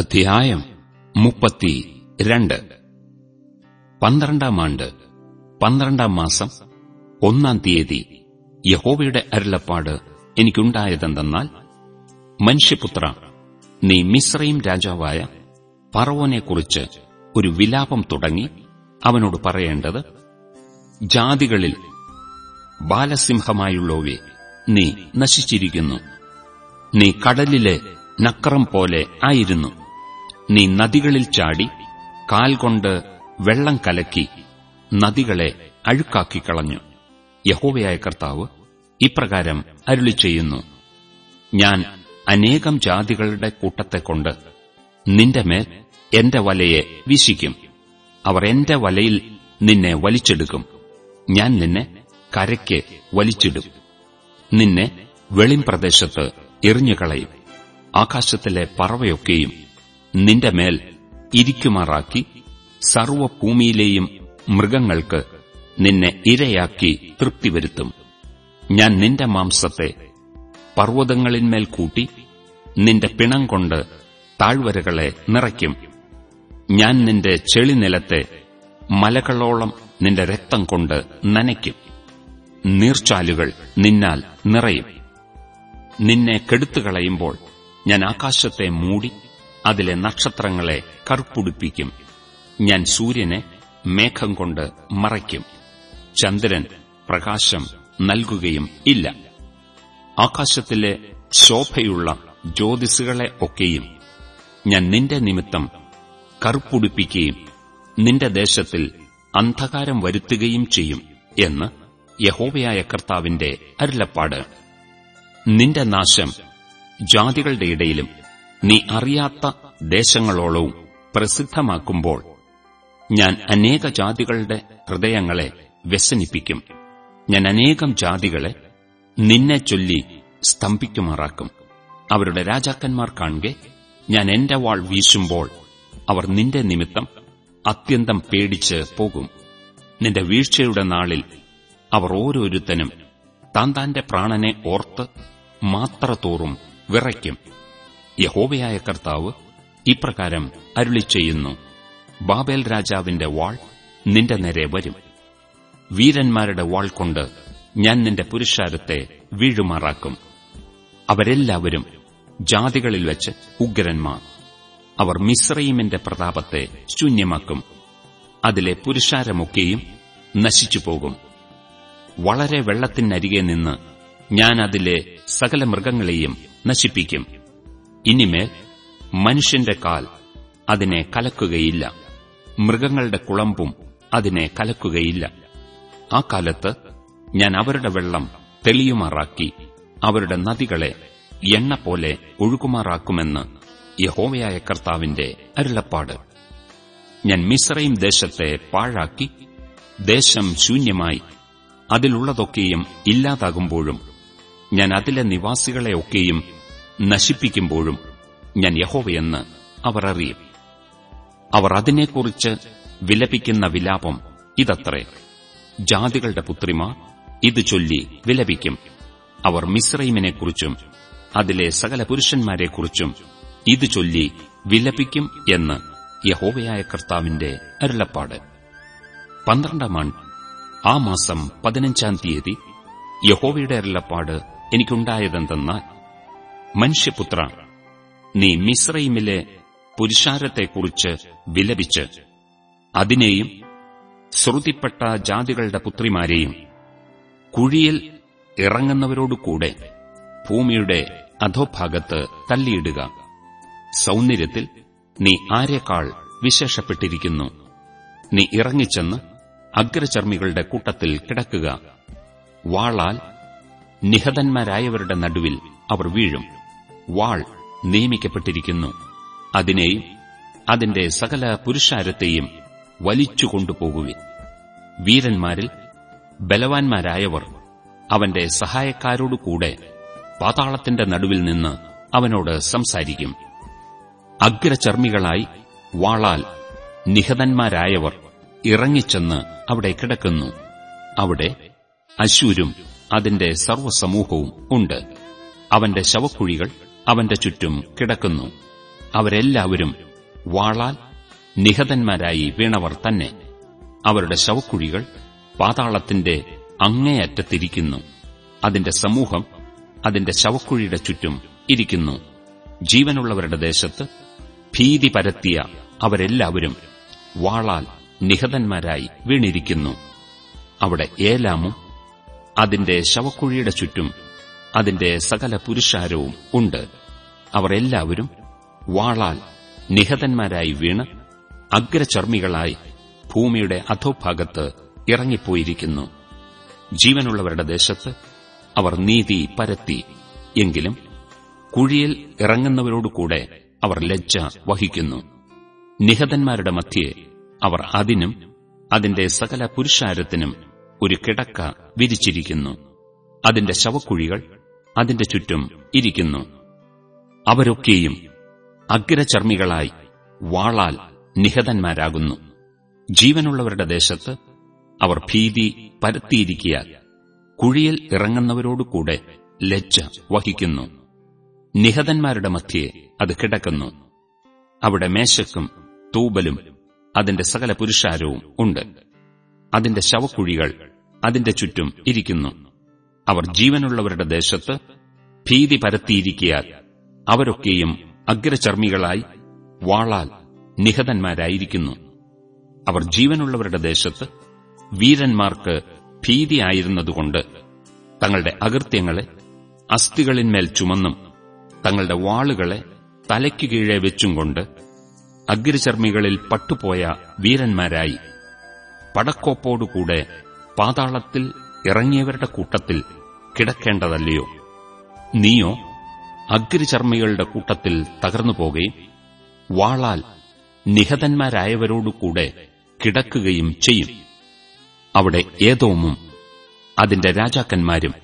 അധ്യായം മുപ്പത്തി രണ്ട്. പന്ത്രണ്ടാം ആണ്ട് പന്ത്രണ്ടാം മാസം ഒന്നാം തീയതി യഹോവയുടെ അരുളപ്പാട് എനിക്കുണ്ടായതെന്തെന്നാൽ മനുഷ്യപുത്ര നീ മിശ്രയും രാജാവായ പറവോനെക്കുറിച്ച് ഒരു വിലാപം തുടങ്ങി അവനോട് പറയേണ്ടത് ജാതികളിൽ ബാലസിംഹമായുള്ളവേ നീ നശിച്ചിരിക്കുന്നു. നീ കടലിലെ നക്രം പോലെ ആയിരുന്നു. നീ നദികളിൽ ചാടി കാൽ കൊണ്ട് വെള്ളം കലക്കി നദികളെ അഴുക്കാക്കി കളഞ്ഞു. യഹോവയായ കർത്താവ് ഇപ്രകാരം അരുളി ചെയ്യുന്നു. ഞാൻ അനേകം ജാതികളുടെ കൂട്ടത്തെക്കൊണ്ട് നിന്റെ മേൽ എന്റെ വലയെ വീശിക്കും. അവർ എന്റെ വലയിൽ നിന്നെ വലിച്ചെടുക്കും. ഞാൻ നിന്നെ കരയ്ക്ക് വലിച്ചിടും. നിന്നെ വെളിംപ്രദേശത്ത് എറിഞ്ഞുകളയും. ആകാശത്തിലെ പറവയൊക്കെയും നിന്റെ മേൽ ഇരിക്കുമാറാക്കി സർവഭൂമിയിലെയും മൃഗങ്ങൾക്ക് നിന്നെ ഇരയാക്കി തൃപ്തി വരുത്തും ഞാൻ നിന്റെ മാംസത്തെ പർവതങ്ങളിന്മേൽ കൂട്ടി നിന്റെ പിണം കൊണ്ട് താഴ്വരകളെ നിറയ്ക്കും. ഞാൻ നിന്റെ ചെളിനിലത്തെ മലകളോളം നിന്റെ രക്തം കൊണ്ട് നനയ്ക്കും. നീർച്ചാലുകൾ നിന്നാൽ നിറയും. നിന്നെ കെടുത്തുകളയുമ്പോൾ ഞാൻ ആകാശത്തെ മൂടി അതിലെ നക്ഷത്രങ്ങളെ കറുപ്പുടിപ്പിക്കും. ഞാൻ സൂര്യനെ മേഘം കൊണ്ട് മറയ്ക്കും. ചന്ദ്രൻ പ്രകാശം നൽകുകയും ഇല്ല. ആകാശത്തിലെ ശോഭയുള്ള ജ്യോതിസുകളെ ഒക്കെയും ഞാൻ നിന്റെ നിമിത്തം കറുപ്പുടിപ്പിക്കുകയും നിന്റെ ദേശത്തിൽ അന്ധകാരം വരുത്തുകയും ചെയ്യും എന്ന് യഹോവയായ കർത്താവിന്റെ അരുളപ്പാട്. നിന്റെ നാശം ജാതികളുടെ ഇടയിലും നീ അറിയാത്ത ദേശങ്ങളോളവും പ്രസിദ്ധമാക്കുമ്പോൾ ഞാൻ അനേക ജാതികളുടെ ഹൃദയങ്ങളെ വ്യസനിപ്പിക്കും. ഞാൻ അനേകം ജാതികളെ നിന്നെ ചൊല്ലി സ്തംഭിക്കുമാറാക്കും. അവരുടെ രാജാക്കന്മാർ കാണുകെ ഞാൻ എന്റെ വാൾ വീശുമ്പോൾ അവർ നിന്റെ നിമിത്തം അത്യന്തം പേടിച്ച് പോകും. നിന്റെ വീഴ്ചയുടെ നാളിൽ അവർ ഓരോരുത്തനും താൻ താന്റെ പ്രാണനെ ഓർത്ത് മാത്രത്തോറും വിറയ്ക്കും. യഹോവയായ കർത്താവ് ഇപ്രകാരം അരുളി ചെയ്യുന്നു ബാബേൽ രാജാവിന്റെ വാൾ നിന്റെ നേരെ വരും. വീരന്മാരുടെ വാൾ കൊണ്ട് ഞാൻ നിന്റെ പുരുഷാരത്തെ വീഴുമാറാക്കും. അവരെല്ലാവരും ജാതികളിൽ വെച്ച് ഉഗ്രന്മാർ. അവർ മിശ്രയിമിന്റെ പ്രതാപത്തെ ശൂന്യമാക്കും. അതിലെ പുരുഷാരമൊക്കെയും നശിച്ചുപോകും. വളരെ വെള്ളത്തിനരികെ നിന്ന് ഞാൻ അതിലെ സകല മൃഗങ്ങളെയും നശിപ്പിക്കും. ഇനിമേൽ മനുഷ്യന്റെ കാൽ അതിനെ കലക്കുകയില്ല. മൃഗങ്ങളുടെ കുളമ്പും അതിനെ കലക്കുകയില്ല. ആ കാലത്ത് ഞാൻ അവരുടെ വെള്ളം തെളിയുമാറാക്കി അവരുടെ നദികളെ എണ്ണ പോലെ ഒഴുകുമാറാക്കുമെന്ന് യഹോവയായ കർത്താവിന്റെ അരുളപ്പാട്. ഞാൻ മിശ്രയും ദേശത്തെ പാഴാക്കി ദേശം ശൂന്യമായി അതിലുള്ളതൊക്കെയും ഇല്ലാതാകുമ്പോഴും ഞാൻ അതിലെ നിവാസികളെയൊക്കെയും നശിപ്പിക്കുമ്പോഴും ഞാൻ യഹോവയെന്ന് അവർ അറിയും. അവർ അതിനെക്കുറിച്ച് വിലപിക്കുന്ന വിലാപം ഇതത്രേ. ജാതികളുടെ പുത്രിമാർ ഇത് ചൊല്ലി വിലപിക്കും. അവർ മിസ്രൈമിനെക്കുറിച്ചും അതിലെ സകല പുരുഷന്മാരെക്കുറിച്ചും ഇത് ചൊല്ലി വിലപിക്കും എന്ന് യഹോവയായ കർത്താവിന്റെ അരുളപ്പാട്. പന്ത്രണ്ടാം ആണ്ട് ആ മാസം പതിനഞ്ചാം തീയതി യഹോവയുടെ അരുളപ്പാട് എനിക്കുണ്ടായതെന്തെന്നാൽ മനുഷ്യപുത്ര നീ മിശ്രൈമിലെ പുരുഷാരത്തെക്കുറിച്ച് വിലപിച്ച് അതിനെയും ശ്രുതിപ്പെട്ട ജാതികളുടെ പുത്രിമാരെയും കുഴിയിൽ ഇറങ്ങുന്നവരോടുകൂടെ ഭൂമിയുടെ അധോഭാഗത്ത് തല്ലിയിടുക സൗന്ദര്യത്തിൽ നീ ആരെക്കാൾ വിശേഷപ്പെട്ടിരിക്കുന്നു? നീ ഇറങ്ങിച്ചെന്ന് അഗ്രചർമ്മികളുടെ കൂട്ടത്തിൽ കിടക്കുക. വാളാൽ നിഹതന്മാരായവരുടെ നടുവിൽ അവർ വീഴും. വാൾ നിയമിക്കപ്പെട്ടിരിക്കുന്നു. അതിനെയും അതിന്റെ സകല പുരുഷാരത്തെയും വലിച്ചുകൊണ്ടുപോകുവിൻ വീരന്മാരിൽ ബലവാന്മാരായവർ അവന്റെ സഹായക്കാരോടുകൂടെ പാതാളത്തിന്റെ നടുവിൽ നിന്ന് അവനോട് സംസാരിക്കും. അഗ്രചർമ്മികളായി വാളാൽ നിഹതന്മാരായവർ ഇറങ്ങിച്ചെന്ന് അവിടെ കിടക്കുന്നു. അവിടെ അശൂരും അതിന്റെ സർവസമൂഹവും ഉണ്ട്. അവന്റെ ശവക്കുഴികൾ അവന്റെ ചുറ്റും കിടക്കുന്നു. അവരെല്ലാവരും വാളാൽ നിഹതന്മാരായി വീണവർ തന്നെ. അവരുടെ ശവക്കുഴികൾ പാതാളത്തിന്റെ അങ്ങേയറ്റത്തിരിക്കുന്നു. അതിന്റെ സമൂഹം അതിന്റെ ശവക്കുഴിയുടെ ചുറ്റും ഇരിക്കുന്നു. ജീവനുള്ളവരുടെ ദേശത്ത് ഭീതി പരത്തിയ അവരെല്ലാവരും വാളാൽ നിഹതന്മാരായി വീണിരിക്കുന്നു. അവിടെ ഏലാമും അതിന്റെ ശവക്കുഴിയുടെ ചുറ്റും അതിന്റെ സകല പുരുഷാരവും ഉണ്ട്. അവർ എല്ലാവരും വാളാൽ നിഹതന്മാരായി വീണ് അഗ്രചർമ്മികളായി ഭൂമിയുടെ അധോഭാഗത്ത് ഇറങ്ങിപ്പോയിരിക്കുന്നു. ജീവനുള്ളവരുടെ ദേശത്ത് അവർ നീതി പരത്തി. എങ്കിലും കുഴിയിൽ ഇറങ്ങുന്നവരോടുകൂടെ അവർ ലജ്ജ വഹിക്കുന്നു. നിഹതന്മാരുടെ മധ്യേ അവർ അതിനും അതിന്റെ സകല പുരുഷാരത്തിനും ഒരു കിടക്ക വിരിച്ചിരിക്കുന്നു. അതിന്റെ ശവക്കുഴികൾ അതിന്റെ ചുറ്റും ഇരിക്കുന്നു. അവരൊക്കെയും അഗ്രചർമ്മികളായി വാളാൽ നിഹതന്മാരാകുന്നു. ജീവനുള്ളവരുടെ ദേശത്ത് അവർ ഭീതി പരത്തിയിരിക്കിയാൽ കുഴിയിൽ ഇറങ്ങുന്നവരോടുകൂടെ ലജ്ജ വഹിക്കുന്നു. നിഹതന്മാരുടെ മധ്യേ അത് കിടക്കുന്നു. അവിടെ മേശക്കും തൂബലും അതിന്റെ സകല പുരുഷാരവും ഉണ്ട്. അതിന്റെ ശവക്കുഴികൾ അതിന്റെ ചുറ്റും ഇരിക്കുന്നു. അവർ ജീവനുള്ളവരുടെ ദേശത്ത് ഭീതി പരത്തിയിരിക്കിയാൽ അവരൊക്കെയും അഗ്രചർമ്മികളായി വാളാൽ നിഹതന്മാരായിരിക്കുന്നു. അവർ ജീവനുള്ളവരുടെ ദേശത്ത് വീരന്മാർക്ക് ഭീതിയായിരുന്നതുകൊണ്ട് തങ്ങളുടെ അകൃത്യങ്ങളെ അസ്ഥികളിന്മേൽ ചുമന്നും തങ്ങളുടെ വാളുകളെ തലയ്ക്കു കീഴെ വെച്ചും കൊണ്ട് അഗ്രചർമ്മികളിൽ പട്ടുപോയ വീരന്മാരായി പടക്കോപ്പോടുകൂടെ പാതാളത്തിൽ ഇറങ്ങിയവരുടെ കൂട്ടത്തിൽ കിടക്കേണ്ടതല്ലയോ? നീയോ അഗ്രചർമ്മികളുടെ കൂട്ടത്തിൽ തകർന്നു പോകുകയും വാളാൽ നിഹതന്മാരായവരോടുകൂടെ കിടക്കുകയും ചെയ്യും. അവിടെ ഏതോമും അതിന്റെ രാജാക്കന്മാരും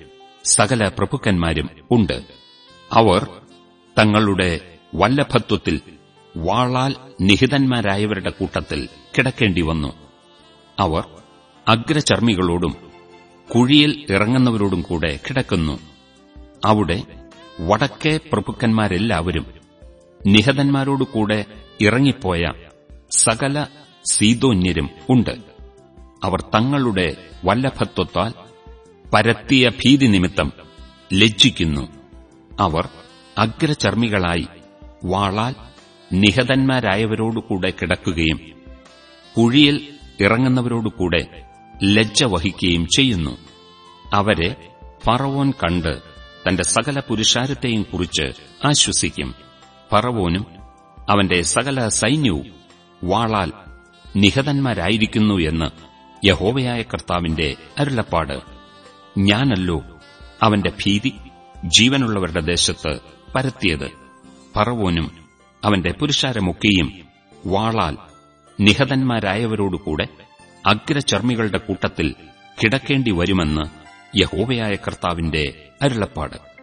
സകല പ്രഭുക്കന്മാരും ഉണ്ട്. അവർ തങ്ങളുടെ വല്ലഭത്വത്തിൽ വാളാൽ നിഹിതന്മാരായവരുടെ കൂട്ടത്തിൽ കിടക്കേണ്ടി വന്നു അവർ അഗ്രചർമ്മികളോടും കുഴിയിൽ ഇറങ്ങുന്നവരോടും കൂടെ കിടക്കുന്നു. അവിടെ വടക്കേ പ്രഭുക്കന്മാരെല്ലാവരും നിഹതന്മാരോടുകൂടെ ഇറങ്ങിപ്പോയ സകല സീതോന്യരും ഉണ്ട്. അവർ തങ്ങളുടെ വല്ലഭത്വത്താൽ പരത്തിയ ഭീതി നിമിത്തം ലജ്ജിക്കുന്നു. അവർ അഗ്രചർമ്മികളായി വാളാൽ നിഹതന്മാരായവരോടുകൂടെ കിടക്കുകയും കുഴിയിൽ ഇറങ്ങുന്നവരോടുകൂടെ ലജ്ജ വഹിക്കുകയും ചെയ്യുന്നു. അവരെ ഫറവോൻ കണ്ട് തന്റെ സകല പുരുഷാരത്തെയും കുറിച്ച് ആശ്വസിക്കും. ഫറവോനും അവന്റെ സകല സൈന്യവും വാളാൽ നിഹതന്മാരായിരിക്കുന്നു എന്ന് യഹോവയായ കർത്താവിന്റെ അരുളപ്പാട്. ഞാനല്ലോ അവന്റെ ഭീതി ജീവനുള്ളവരുടെ ദേശത്ത് പരത്തിയത്. ഫറവോനും അവന്റെ പുരുഷാരമൊക്കെയും വാളാൽ നിഹതന്മാരായവരോടുകൂടെ അഗ്രചർമ്മികളുടെ കൂട്ടത്തിൽ കിടക്കേണ്ടി വരുമെന്ന് യഹോവയായ കർത്താവിന്റെ അരുളപ്പാട്.